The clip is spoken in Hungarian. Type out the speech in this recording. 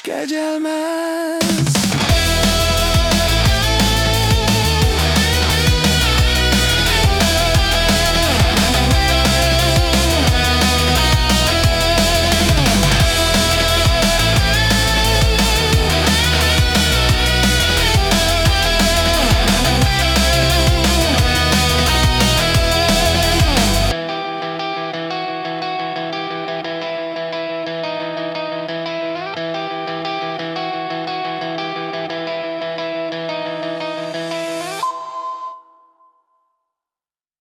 kegyelmez.